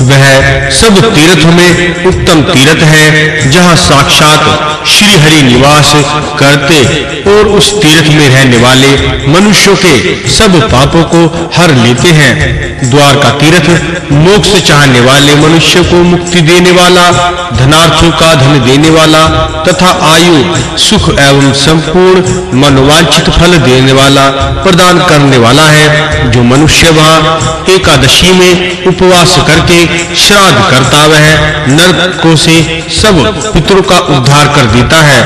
वह सब तीर्थ में उत्तम तीर्थ है, जहाँ साक्षात श्री हरि निवास करते और उस तीर्थ में रहने वाले मनुष्यों के सब पापों को हर लेते हैं। द्वार का तीर्थ मोक्ष चाहने वाले मनुष्य को मुक्ति देने वाला, धनार्थों का धन देने वाला तथा आयु, सुख एवं संपूर्ण मनोवांछित फल देने वाला प्रदान करने वाला है, जो मनुष्य वहाँ एकादशी में उपवास करके श्राद्ध करता वह नरकों से सब पितरों का उद्धार कर देता है।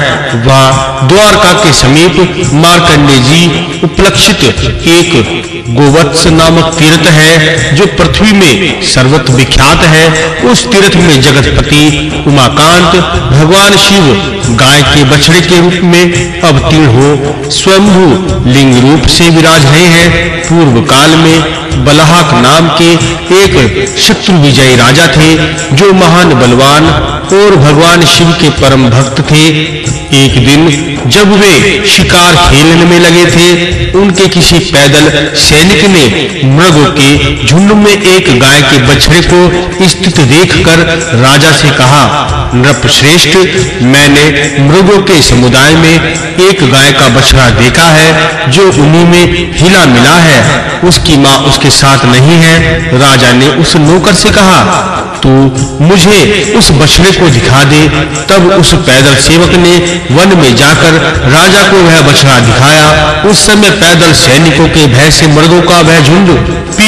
वह द्वारका के समीप मार्कंडे जी उपलक्षित एक गोवत्स नामक तीर्थ है, जो पृथ्वी में सर्वत्र विख्यात है। उस तीर्थ में जगतपति उमाकांत भगवान शिव गाय के बछड़े के रूप में अवतीर्ण हो स्वयंभू लिंग रूप से विराज रहे हैं। पूर्व काल में बलहाक नाम के एक शत्रु विजयी राजा थे, जो महान बलवान और भगवान शिव के परम भक्त थे। एक दिन जब वे शिकार खेलने में लगे थे, उनके किसी पैदल सैनिक ने मृगों के झुंड में एक गाय के बछड़े को स्थित देखकर राजा से कहा नृपश्रेष्ठ, मैंने मृगों के समुदाय में एक गाय का बछड़ा देखा है, जो उन्हीं में हिला मिला है। उसकी माँ उसके साथ नहीं है। राजा ने उस नौकर से कहा, तू मुझे उस बछड़े को दिखा दे। तब उस पैदल सेवक ने वन में जाकर राजा को वह बछड़ा दिखाया। उस समय पैदल सैनिकों के भय से मृगों का वह झुंड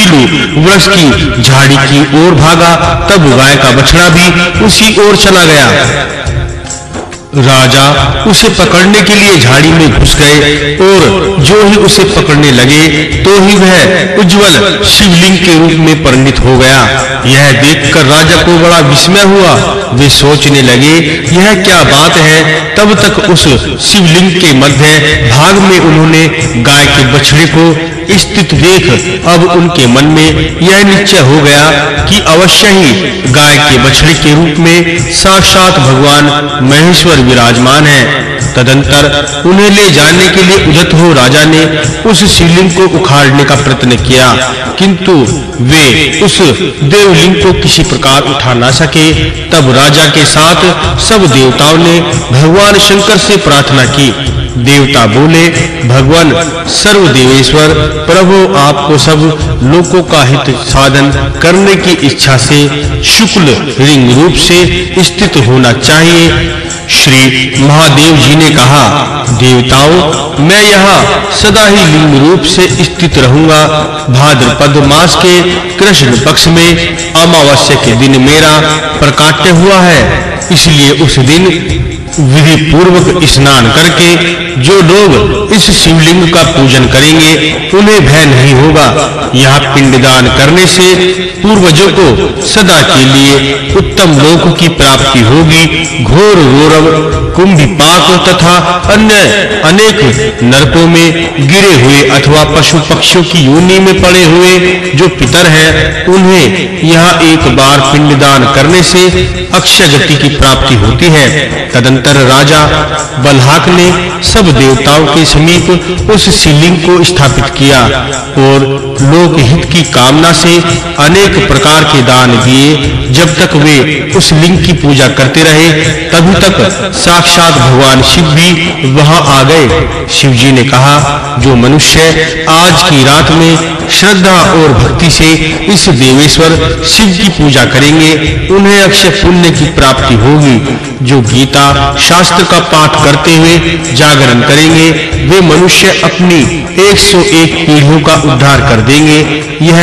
पीलू, वृक्ष की झाड़ी की ओर भागा, तब गाय का बछड़ा भी उसी ओर चला गया। राजा उसे पकड़ने के लिए झाड़ी में घुस गए और जो ही उसे पकड़ने लगे तो ही वह उज्जवल शिवलिंग के रूप में परिणित हो गया। यह देखकर राजा को बड़ा विस्मय हुआ। वे सोचने लगे, यह क्या बात है? तब तक उस शिवलिंग के मध्य भाग में उन्होंने गाय के बछड़े को स्थित देख, अब उनके मन में यह निश्चय हो गया कि अवश्य ही गाय के बछड़े के रूप में साक्षात भगवान महेश्वर विराजमान है। तदंतर उन्हें ले जाने के लिए उदत हो राजा ने उस शिवलिंग को उखाड़ने का प्रयत्न किया, किंतु वे उस देवलिंग को किसी प्रकार उठा ना सके। तब राजा के साथ सब देवताओं ने भगवान शंकर से प्रार्थना की देवता बोले, भगवान, सर्वदेवेश्वर, प्रभु आपको सब लोगों का हित साधन करने की इच्छा से शुक्ल रिंग रूप से स्थित होना चाहिए। श्री महादेव जी ने कहा, देवताओं, मैं यहाँ सदा ही लिंग रूप से स्थित रहूँगा। भाद्रपद मास के कृष्ण पक्ष में अमावस्या के दिन मेरा प्रकाट्य हुआ है। इसलिए उस दिन विधि पूर्वक स्नान करके जो लोग इस शिवलिंग का पूजन करेंगे, उन्हें भय नहीं होगा। यह पिंडदान करने से पूर्वजों को सदा के लिए उत्तम लोक की प्राप्ति होगी। घोर गौरव कुंभिपाक तथा अन्य अनेक नरकों में गिरे हुए अथवा पशु पक्षियों की योनि में पड़े हुए जो पितर हैं, उन्हें यहाँ एक बार पिंडदान करने से अक्षय गति की प्राप्ति होती है। तदंतर राजा बलहाक ने सब देवताओं के समीप उस शिवलिंग को स्थापित किया और लोक हित की कामना से अनेक प्रकार के दान दिए। जब तक वे उस लिंग की पूजा करते रहे, तभी तक साक्षात भगवान शिव भी वहाँ आ गए। शिव जी ने कहा, जो मनुष्य आज की रात में श्रद्धा और भक्ति से इस देवेश्वर शिव की पूजा करेंगे, उन्हें अक्षय पुण्य की प्राप्ति होगी। जो गीता शास्त्र का पाठ करते हुए जागरण करेंगे, वे मनुष्य अपनी 101 पीढ़ियों का उद्धार कर देंगे। यह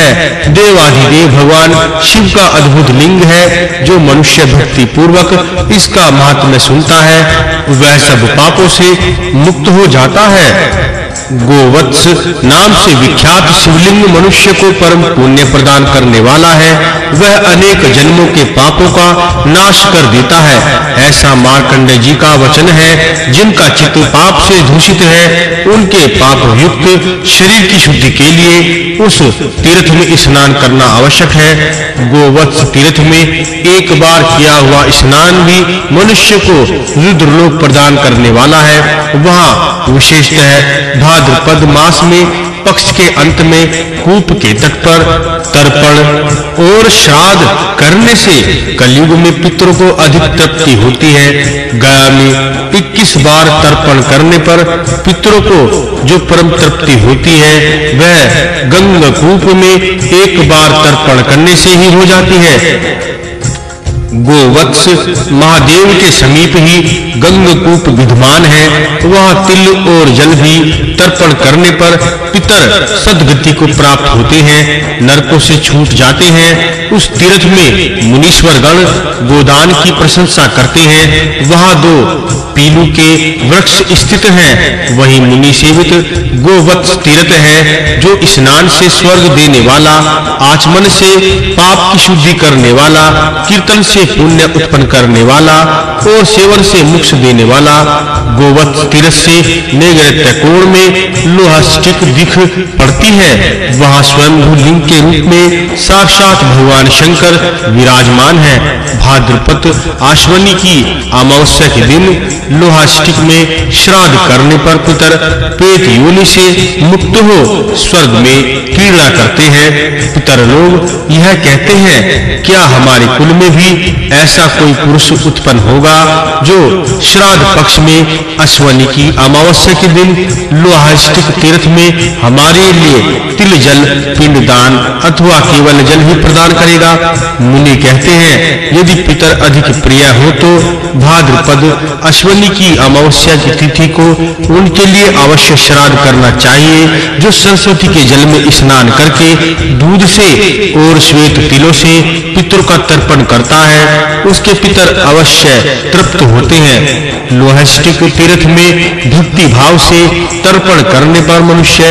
देवाधिदेव भगवान शिव का अद्भुत लिंग है, जो मनुष्य भक्ति पूर्वक इसका महात्म्य सुनता है। वह सब पापों से मुक्त हो जाता है। गोवत्स नाम से विख्यात शिवलिंग मनुष्य को परम पुण्य प्रदान करने वाला है। वह अनेक जन्मों के पापों का नाश कर देता है। ऐसा मार्कंडे जी का वचन है, जिनका चित्त पाप से दूषित है, उनके पाप युक्त शरीर की शुद्धि के लिए उस तीर्थ में स्नान करना आवश्यक है। गोवत्स तीर्थ में एक बार किया हुआ स्नान भी मनुष्य को रुद्रलोक प्रदान करने वाला है। वहाँ विशेषतः भाद्रपद मास में, पक्ष के अंत में, कूप के तट पर तर्पण और श्राद्ध करने से कलयुग में पितरों को अधिक तृप्ति होती है। गया में 21 बार तर्पण करने पर पितरों को जो परम तृप्ति होती है, वह गंगा कूप में एक बार तर्पण करने से ही हो जाती है। गोवत्स महादेव के समीप ही गंगकूप विद्यमान है। वहाँ तिल और जल भी तर्पण करने पर पितर सदगति को प्राप्त होते हैं, नरकों से छूट जाते हैं, उस तीर्थ में मुनीश्वर गण गोदान की प्रशंसा करते हैं, वहाँ दो पीलू के वृक्ष स्थित हैं, वही मुनि सेवित गोवत्स तीर्थ है, जो स्नान से स्वर्ग देने वाला, आचमन से पाप की शुद्धि करने वाला, कीर्तन से पुण्य उत्पन्न करने वाला, और सेवन से मोक्ष देने वाला गोवत तीर्थ से नैगृत्य कोण में लोहा स्टिक दिख पड़ती है। वहाँ स्वयं लिंग के रूप में साक्षात भगवान शंकर विराजमान है। भाद्रपद आश्वनी की अमावस्या के दिन लोहा स्टिक में श्राद्ध करने पर पितर पेट योनि से मुक्त हो स्वर्ग में क्रीड़ा करते हैं। पितर लोग यह कहते हैं, क्या हमारे कुल में भी ऐसा कोई पुरुष उत्पन्न होगा जो श्राद्ध पक्ष में अश्वनी की अमावस्या के दिन लोहाष्टिक तीर्थ में हमारे लिए तिल जल, पिंड दान अथवा केवल जल ही प्रदान करेगा। मुनि कहते हैं, यदि पितर अधिक प्रिय हो तो भाद्रपद अश्वनी की अमावस्या की तिथि को उनके लिए अवश्य श्राद्ध करना चाहिए, जो सरस्वती के जल में स्नान करके दूध से और श्वेत तिलों से पितरों का तर्पण करता है, उसके पितर अवश्य तृप्त होते हैं। लोहष्टिक तीर्थ में भक्ति भाव से तर्पण करने पर मनुष्य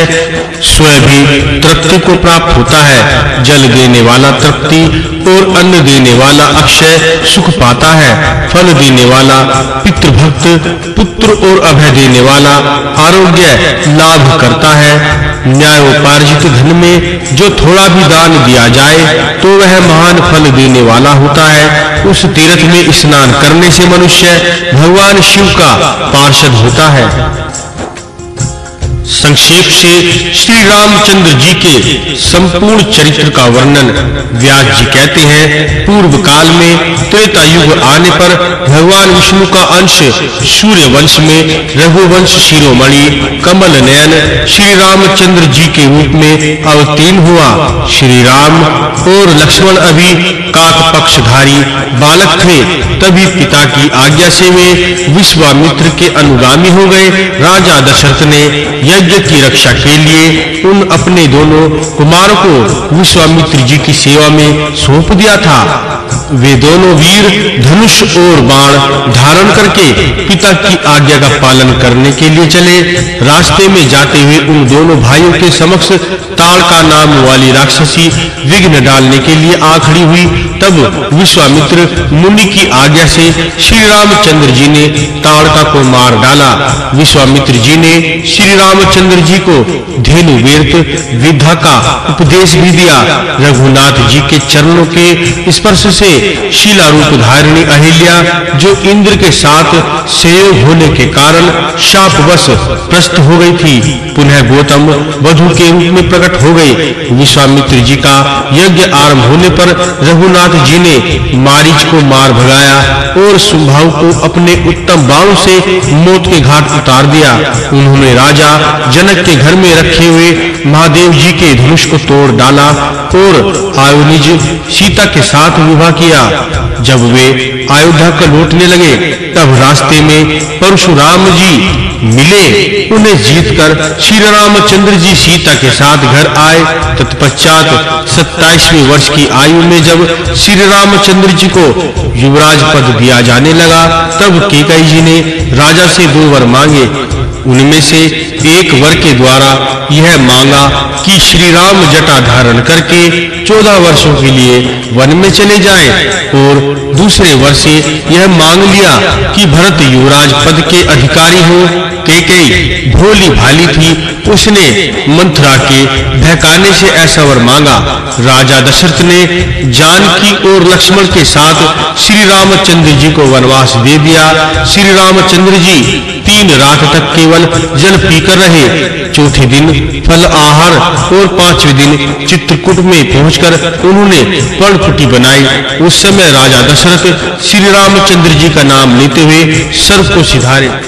स्वयं भी तृप्ति को प्राप्त होता है। जल देने वाला तृप्ति और अन्न देने वाला अक्षय सुख पाता है। फल देने वाला पितृभक्त, पुत्र और अभय देने वाला आरोग्य लाभ करता है। न्यायोपार्जित धन में जो थोड़ा भी दान दिया जाए तो वह महान फल देने वाला होता है। उस तीर्थ में स्नान करने से मनुष्य भगवान शिव का पार्षद होता है। संक्षेप से श्री रामचंद्र जी के संपूर्ण चरित्र का वर्णन व्यास जी कहते हैं। पूर्व काल में त्रेता युग आने पर भगवान विष्णु का अंश सूर्य वंश में रघुवंश शिरोमणि, कमल नयन श्री रामचंद्र जी के रूप में अवतीर्ण हुआ। श्री राम और लक्ष्मण अभी काक पक्षधारी बालक थे, तभी पिता की आज्ञा से वे विश्वामित्र के अनुगामी हो गए। राजा दशरथ ने यज्ञ की रक्षा के लिए उन अपने दोनों कुमारों को विश्वामित्र जी की सेवा में सौंप दिया था। वे दोनों वीर, धनुष और बाण धारण करके पिता की आज्ञा का पालन करने के लिए चले। रास्ते में जाते हुए उन दोनों भाइयों के समक्ष ताड़का नाम वाली राक्षसी विघ्न डालने के लिए आ खड़ी हुई। तब विश्वामित्र मुनि की आज्ञा से श्री रामचंद्र जी ने ताड़का को मार डाला। विश्वामित्र जी ने श्री रामचंद्र जी को धेनु वीरत विद्या का उपदेश भी दिया। रघुनाथ जी के चरणों के स्पर्श से शीला रूप धारिणी अहिल्या, जो इंद्र के साथ संयोग होने के कारण शापवश प्रस्त हो गई थी। पुनः गौतम वधु के रूप में प्रकट हो गई विश्वामित्र जी का यज्ञ आरंभ होने पर रघुनाथ जी ने मारीच को मार भगाया और सुभाव को अपने उत्तम बाणों से मौत के घाट उतार दिया। उन्होंने राजा जनक के घर में रखे हुए महादेव जी के धनुष को तोड़ डाला और आयुनिज सीता के साथ विवाह किया। जब वे अयोध्या को लौटने लगे, तब रास्ते में परशुराम जी मिले। उन्हें जीतकर श्री रामचंद्र जी सीता के साथ घर आए। तत्पश्चात 27वें वर्ष की आयु में जब श्री रामचंद्र जी को युवराज पद दिया जाने लगा, तब केकई जी ने राजा से दो वर मांगे। उनमें से एक वर के द्वारा यह मांगा कि श्री राम जटा धारण करके चौदह वर्षों के लिए वन में चले जाएँ और दूसरे वर्ष से यह मांग लिया कि भरत युवराज पद के अधिकारी हो। केकई भोली भाली थी उसने मंथरा के बहकाने से ऐसा वर मांगा। राजा दशरथ ने जानकी और लक्ष्मण के साथ श्री रामचंद्र जी को वनवास दे दिया। श्री रामचंद्र जी तीन रात तक केवल जल पीकर रहे। चौथे दिन फल, आहार और पाँचवें दिन चित्रकूट में पहुंचकर उन्होंने पर्णकुटी बनाई। उस समय राजा दशरथ श्री रामचंद्र जी का नाम लेते हुए सर्व को सिधारे।